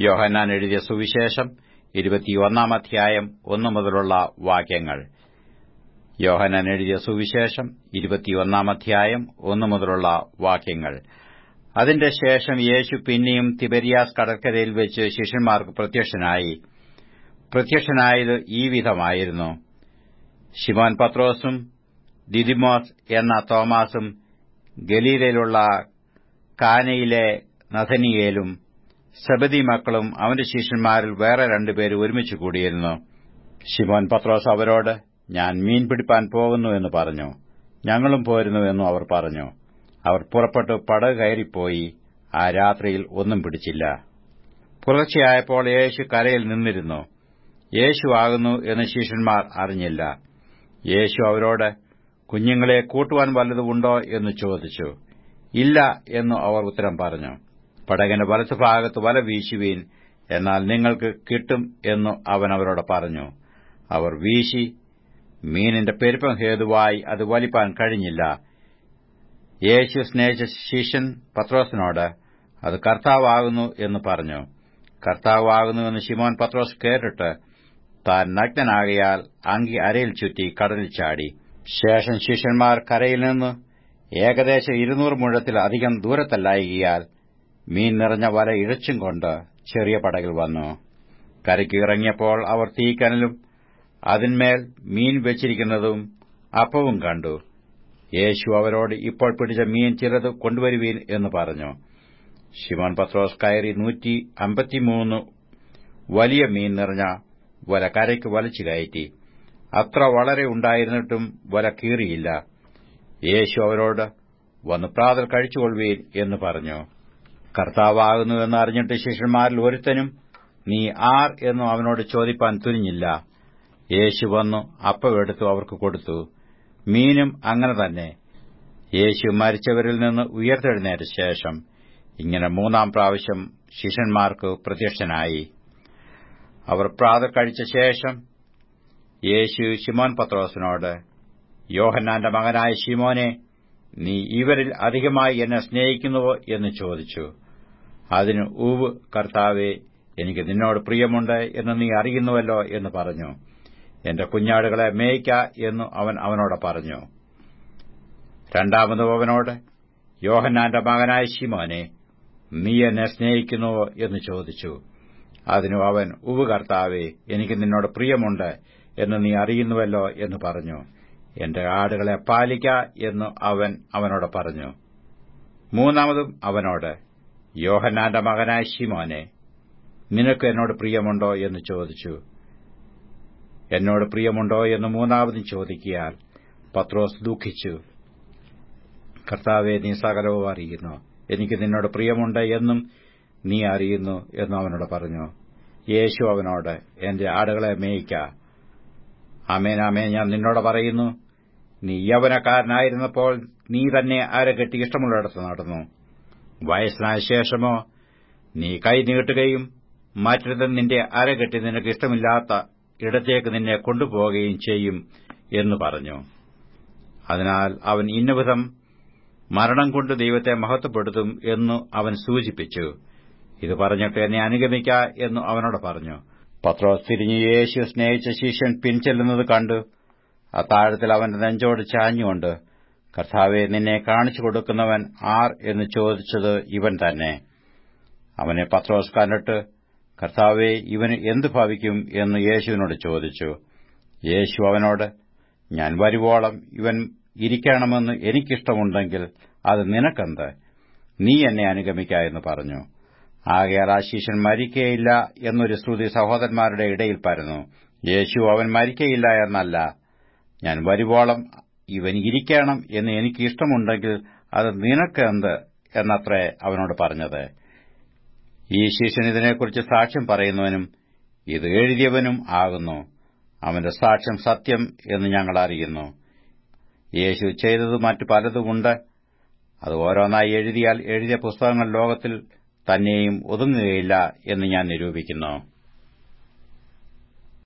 യോഹന്നാൻ എഴുതിയ സുവിശേഷം ഇരുപത്തിയൊന്നാം അധ്യായം ഒന്നു മുതലുള്ള വാക്യങ്ങൾ. യോഹന്നാൻ എഴുതിയ സുവിശേഷം ഇരുപത്തിയൊന്നാം അധ്യായം ഒന്നു മുതലുള്ള വാക്യങ്ങൾ. അതിന്റെ ശേഷം യേശു പിന്നെയും തിബരിയാസ് കടൽക്കരയിൽ വെച്ച് ശിഷ്യന്മാർക്ക് പ്രത്യക്ഷനായി. പ്രത്യക്ഷനായത് ഈ വിധമായിരുന്നു. ഷിമോൻ പത്രോസും ദിദിമോസ് എന്ന തോമാസും ഗലീലയിലുള്ള കാനയിലെ നഥനിയേലും സബദി മക്കളും അവന്റെ ശിഷ്യന്മാരിൽ വേറെ രണ്ടുപേര് ഒരുമിച്ച് കൂടിയിരുന്നു. ശിമോൻ പത്രോസ് അവരോട് ഞാൻ മീൻ പിടിപ്പാൻ പോകുന്നു എന്ന് പറഞ്ഞു. ഞങ്ങളും പോരുന്നു എന്നും അവർ പറഞ്ഞു. അവർ പുറപ്പെട്ട് പടക് കയറിപ്പോയി. ആ രാത്രിയിൽ ഒന്നും പിടിച്ചില്ല. പുലർച്ചെയായപ്പോൾ യേശു കരയിൽ നിന്നിരുന്നു. യേശു ആകുന്നു എന്ന് ശിഷ്യന്മാർ അറിഞ്ഞില്ല. യേശു അവരോട് കുഞ്ഞുങ്ങളെ കൂട്ടുവാൻ വല്ലതുമുണ്ടോ എന്ന് ചോദിച്ചു. ഇല്ല എന്നു അവർ ഉത്തരം പറഞ്ഞു. പടകിന്റെ വലത്തുഭാഗത്ത് വല വീശുവീൻ എന്നാൽ നിങ്ങൾക്ക് കിട്ടും എന്നു അവൻ അവരോട് പറഞ്ഞു. അവർ വീശി മീനിന്റെ പെരുപ്പം ഹേതുവായി അത് വലിപ്പാൻ കഴിഞ്ഞില്ല. യേശു സ്നേഹിച്ച ശിഷ്യൻ പത്രോസിനോട് അത് കർത്താവാകുന്നു എന്ന് പറഞ്ഞു. കർത്താവാകുന്നുവെന്ന് ശിമോൻ പത്രോസ് കേട്ടിട്ട് താൻ നഗ്നനാകയാൽ അങ്കി അരയിൽ ചുറ്റി കടലിൽ ചാടി. ശേഷം ശിഷ്യന്മാർ കരയിൽ നിന്ന് ഏകദേശം ഇരുന്നൂറ് മുഴത്തിൽ അധികം ദൂരത്തല്ലായികയാൽ മീൻ നിറഞ്ഞ വല ഇഴച്ചും കൊണ്ട് ചെറിയ പടകിൽ വന്നു. കരയ്ക്ക് ഇറങ്ങിയപ്പോൾ അവർ തീക്കനലും അതിന്മേൽ മീൻ വെച്ചിരിക്കുന്നതും അപ്പവും കണ്ടു. യേശു അവരോട് ഇപ്പോൾ പിടിച്ച മീൻ ചിലത് കൊണ്ടുവരുവീൻ എന്ന് പറഞ്ഞു. ശിമോൻ പത്രോസ് കയറി നൂറ്റി അമ്പത്തിമൂന്ന് വലിയ മീൻ നിറഞ്ഞ വല കരയ്ക്ക് വലിച്ചു കയറ്റി. അത്ര വളരെ ഉണ്ടായിരുന്നിട്ടും വല കീറിയില്ല. യേശു അവരോട് വന്ന് പ്രാതൽ കഴിച്ചുകൊള്ളുവീൻ എന്ന് പറഞ്ഞു. കർത്താവാകുന്നുവെന്ന് അറിഞ്ഞിട്ട് ശിഷ്യന്മാരിൽ ഒരുത്തനും നീ ആർ എന്നും അവനോട് ചോദിപ്പാൻ തുനിഞ്ഞില്ല. യേശു വന്നു അപ്പമെടുത്തു അവർക്ക് കൊടുത്തു. മീനും അങ്ങനെ തന്നെ. യേശു മരിച്ചവരിൽ നിന്ന് ഉയർത്തെഴുന്നേറ്റ ശേഷം ഇങ്ങനെ മൂന്നാം പ്രാവശ്യം ശിഷ്യന്മാർക്ക് പ്രത്യക്ഷനായി. അവർ പ്രാത കഴിച്ച ശേഷം യേശു ശിമോൻ പത്രോസിനോട് യോഹന്നാന്റെ മകനായ ശിമോനെ നീ ഇവരിൽ അധികമായി എന്നെ സ്നേഹിക്കുന്നുവോ എന്ന് ചോദിച്ചു. അതിന് ഊവ് കർത്താവെ എനിക്ക് നിന്നോട് പ്രിയമുണ്ട് എന്ന് നീ അറിയുന്നുവല്ലോ എന്ന് പറഞ്ഞു. എന്റെ കുഞ്ഞാടുകളെ മേയ്ക്ക എന്നു അവൻ അവനോട് പറഞ്ഞു. രണ്ടാമതും അവനോട് യോഹന്നാന്റെ മകനായ ശിമോനെ നീ എന്നെ സ്നേഹിക്കുന്നുവോ എന്ന് ചോദിച്ചു. അതിനു അവൻ ഉവ് കർത്താവെ എനിക്ക് നിന്നോട് പ്രിയമുണ്ട് എന്ന് നീ അറിയുന്നുവല്ലോ എന്ന് പറഞ്ഞു. എന്റെ ആടുകളെ പാലിക്ക എന്നു അവൻ അവനോട് പറഞ്ഞു. മൂന്നാമതും അവനോട് യോഹന്നാന്റെ മകനായ ശിമോനെ നിനക്ക് എന്നോട് പ്രിയമുണ്ടോ? എന്ന് ചോദിച്ചു. എന്നോട് പ്രിയമുണ്ടോ? എന്ന് മൂന്നാമതും ചോദിക്കിയാൽ പത്രോസ് ദുഃഖിച്ചു. കർത്താവെ നീ സകലവും അറിയുന്നു. എനിക്ക് നിന്നോട് പ്രിയമുണ്ട് എന്നും നീ അറിയുന്നു എന്നും അവനോട് പറഞ്ഞു. യേശു അവനോട് എന്റെ ആടുകളെ മേയിക്ക ആമേനാമേ ഞാൻ നിന്നോട് പറയുന്നു നീ യവനക്കാരനായിരുന്നപ്പോൾ നീ തന്നെ അരകെട്ടി ഇഷ്ടമുള്ളിടത്ത് നടന്നു. വയസ്സിനായ ശേഷമോ നീ കൈ നീട്ടുകയും മറ്റൊരു നിന്റെ അരകെട്ടി നിനക്ക് ഇഷ്ടമില്ലാത്ത ഇടത്തേക്ക് നിന്നെ കൊണ്ടുപോവുകയും ചെയ്യും എന്ന് പറഞ്ഞു. അതിനാൽ അവൻ ഇന്നവിധം മരണം കൊണ്ട് ദൈവത്തെ മഹത്വപ്പെടുത്തും എന്നു അവൻ സൂചിപ്പിച്ചു. ഇത് പറഞ്ഞിട്ട് എന്നെ അനുഗമിക്ക എന്നു അവനോട് പറഞ്ഞു. പത്രോസ് തിരിഞ്ഞ് യേശു സ്നേഹിച്ച ശിഷ്യൻ പിൻചെല്ലുന്നത് കണ്ടു. അത്താഴത്തിൽ അവന്റെ നെഞ്ചോട് ചാഞ്ഞുകൊണ്ട് കർത്താവെ നിന്നെ കാണിച്ചു കൊടുക്കുന്നവൻ ആർ എന്ന് ചോദിച്ചത് ഇവൻ തന്നെ. അവനെ പത്രോസ് കണ്ടിട്ട് കർത്താവെ ഇവന് എന്തു ഭവിക്കും എന്ന് യേശുവിനോട് ചോദിച്ചു. യേശു അവനോട് ഞാൻ വരുവോളം ഇവൻ ഇരിക്കണമെന്ന് എനിക്കിഷ്ടമുണ്ടെങ്കിൽ അത് നിനക്കെന്ത്? നീ എന്നെ അനുഗമിക്കാ എന്ന് പറഞ്ഞു. ആകയാൽ ആശീഷൻ ശിഷ്യൻ മരിക്കയില്ല എന്നൊരു ശ്രുതി സഹോദരന്മാരുടെ ഇടയിൽ പരന്നു. യേശു അവൻ മരിക്കയില്ല എന്നല്ല. ഞാൻ വരുവോളം ഇവൻ ഇരിക്കണം എന്ന് എനിക്ക് ഇഷ്ടമുണ്ടെങ്കിൽ അത് നിനക്ക് എന്ത് എന്നത്രേ അവനോട് പറഞ്ഞത്. ഈ ശിഷ്യൻ ഇതിനെക്കുറിച്ച് സാക്ഷ്യം പറയുന്നവനും ഇത് എഴുതിയവനും ആകുന്നു. അവന്റെ സാക്ഷ്യം സത്യം എന്ന് ഞങ്ങൾ അറിയുന്നു. യേശു ചെയ്തത് മറ്റു പലതുമുണ്ട്. അത് ഓരോന്നായി എഴുതിയാൽ എഴുതിയ പുസ്തകങ്ങൾ ലോകത്തിൽ തന്നെയും ഒതുങ്ങുകയില്ല എന്ന് ഞാൻ നിരൂപിക്കുന്നു.